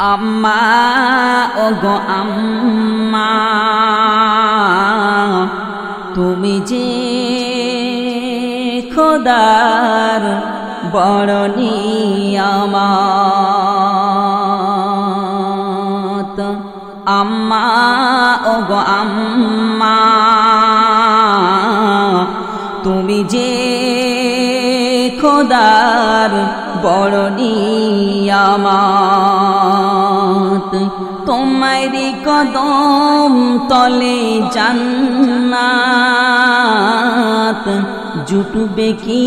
আম্মা ও গো আম্মা, তুমি যে খোদার বড় নিয়ামত আম্মা ও গো আম্মা, তুমি যে খোদার বড় নিয়ামত তোমারি কদম তলে জান্নাত। জুটবে কি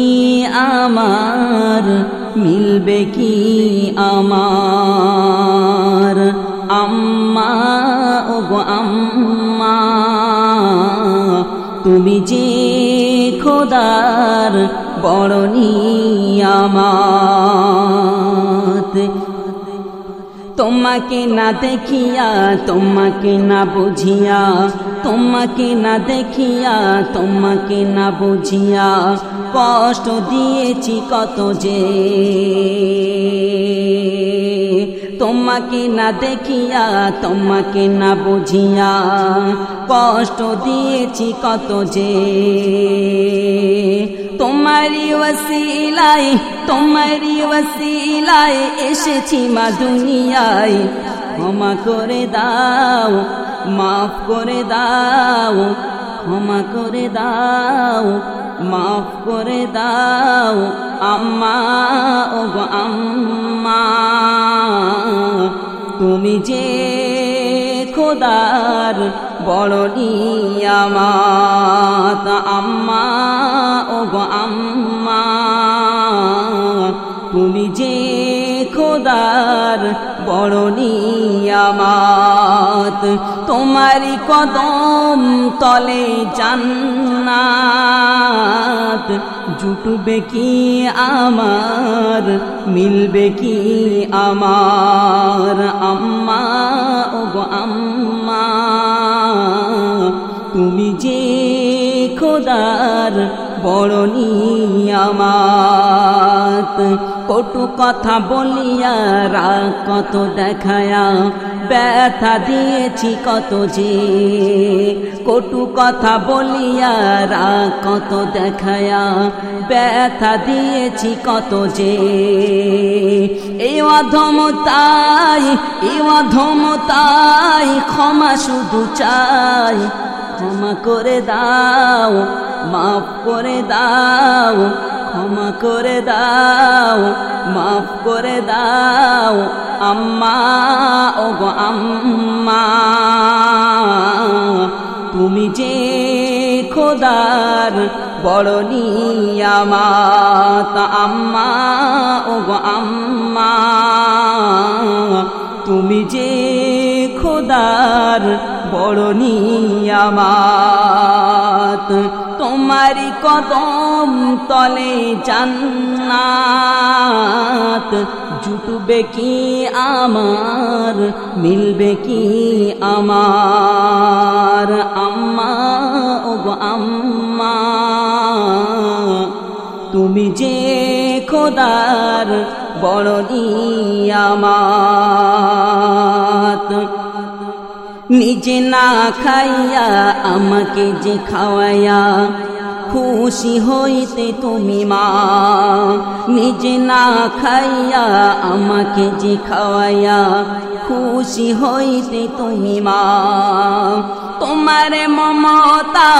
আমার, মিলবে কি আমার? আম্মা ও গো আম্মা, তুমি যে খোদার বড় নিয়ামত তোমাকে না দেখিয়া, তোমাকে না বুঝিয়া, তোমাকে না দেখিয়া, তোমাকে না বুঝিয়া কষ্ট দিয়েছি কত যে। তোমাকে না দেখিয়া, তোমাকে না বুঝিয়া, কষ্ট দিয়েছি কত যে। তোমারি ওসিলায় তোমারি ওসিলায় এসেছি মা দুনিয়ায়। ক্ষমা করে দাও, মাফ করে দাও, ক্ষমা করে দাও, মাফ করে দাও, আম্মা ও আম্মা। তুমি যে খোদার বড় নিয়ামাত আম্মা, ও গো আম্মা। তুমি যে খোদার বড় নিয়ামাত তোমারি কদম তলে জান্নাত। জুটবে কি আমার, মিলবে কি আমার? আম্মা ও আম্মা, তুমি যে খোদার বড় নিয়ামাত, কটু কথা বলিয়া রা কত দেখায়া ব্যথা দিয়েছি কত যে। কটু কথা বলিয়া রা কত দেখায়া, ব্যথা দিয়েছি কত যে। এই অধমতাই এই অধমতাই ক্ষমা শুধু চাই। ক্ষমা করে দাও, মাফ করে দাও ক্ষমা করে দাও, মাফ করে দাও, আম্মা ও আম্মা। তুমি যে খোদার বড় নিয়ামাত আম্মা ও আম্মা। তুমি যে খোদার বড় নিয়ামাত তোমারি কদম তলে জান্নাত। জুটবে কি আমার, মিলবে কি আমার? আম্মা ও গো আম্মা, তুমি যে খোদার বড় নিয়ামাত। নিজে না খাইয়া আমাকে যে খাওয়াইয়া খুশি হইতে তুমি মা। নিজে না খাইয়া আমাকে যে খাওয়াইয়া খুশি হইতে তুমি মা। তোমারে মমতা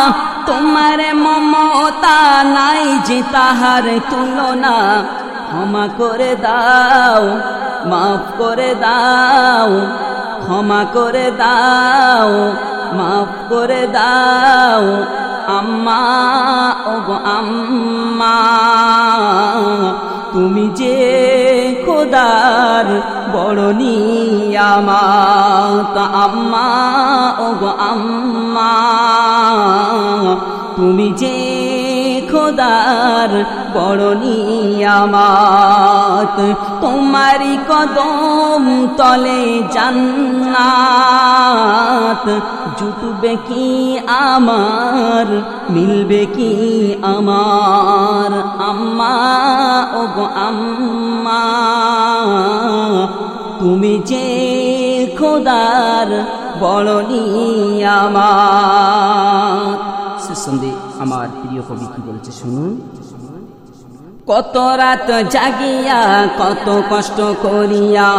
তোমারে মমতা নাই যে তাহার তুলনা। ক্ষমা করে দাও, মাফ করে দাও ক্ষমা করে দাও, মাফ করে দাও, আম্মা ও আম্মা। তুমি যে খোদার বড় নিয়ামাত, আম্মা ও আম্মা। তুমি যে খোদার বড় নিয়ামাত। তোমারি কদম তলে জান্নাত। জুটবে কি আমার, মিলবে কি আমার? আম্মা ও গো আম্মা, তুমি যে খোদার বড় নিয়ামাত। সন্ধে আমার প্রিয় কবি বলছে, শুনুন। কত রাত জাগিয়া, কত কষ্ট করিয়া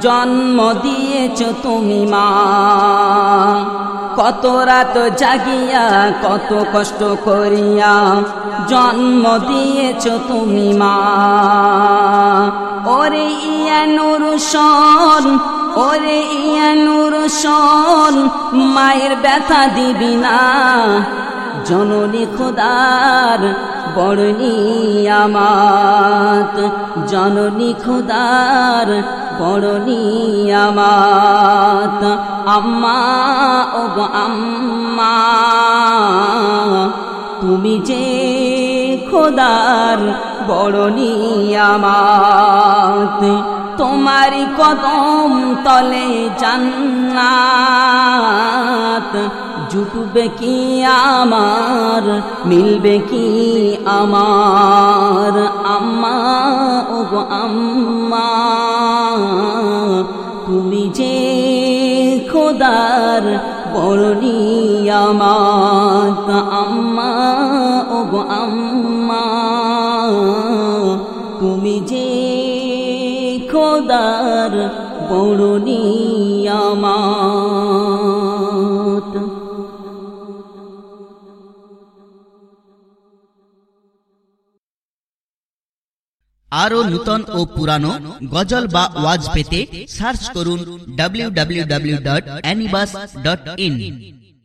জন্ম দিয়েছ তুমি মা। কত রাত জাগিয়া, কত কষ্ট করিয়া জন্ম দিয়েছ তুমি মা। ওরে ইয়ানুর সন ওরে ইয়ানুর সন মায়ের ব্যথা দিবি না। জননী খোদার বড় নিয়ামাত জননী খোদার বড় নিয়ামাত আম্মা ও আম্মা, তুমি যে খোদার বড় নিয়ামাত তোমারি কদম তলে জান্নাত। জুটবে কি আমার, মিলবে কি আমার? আম্মা ও আম্মা, তুমি যে খোদার বড় নিয়ামাত আম্মা ও আম্মা, তুমি যে খোদার বড় নিয়ামাত আরও নূতন ও পুরানো গজল বা ওয়াজ পেতে সার্চ করুন W W W dot anybus dot in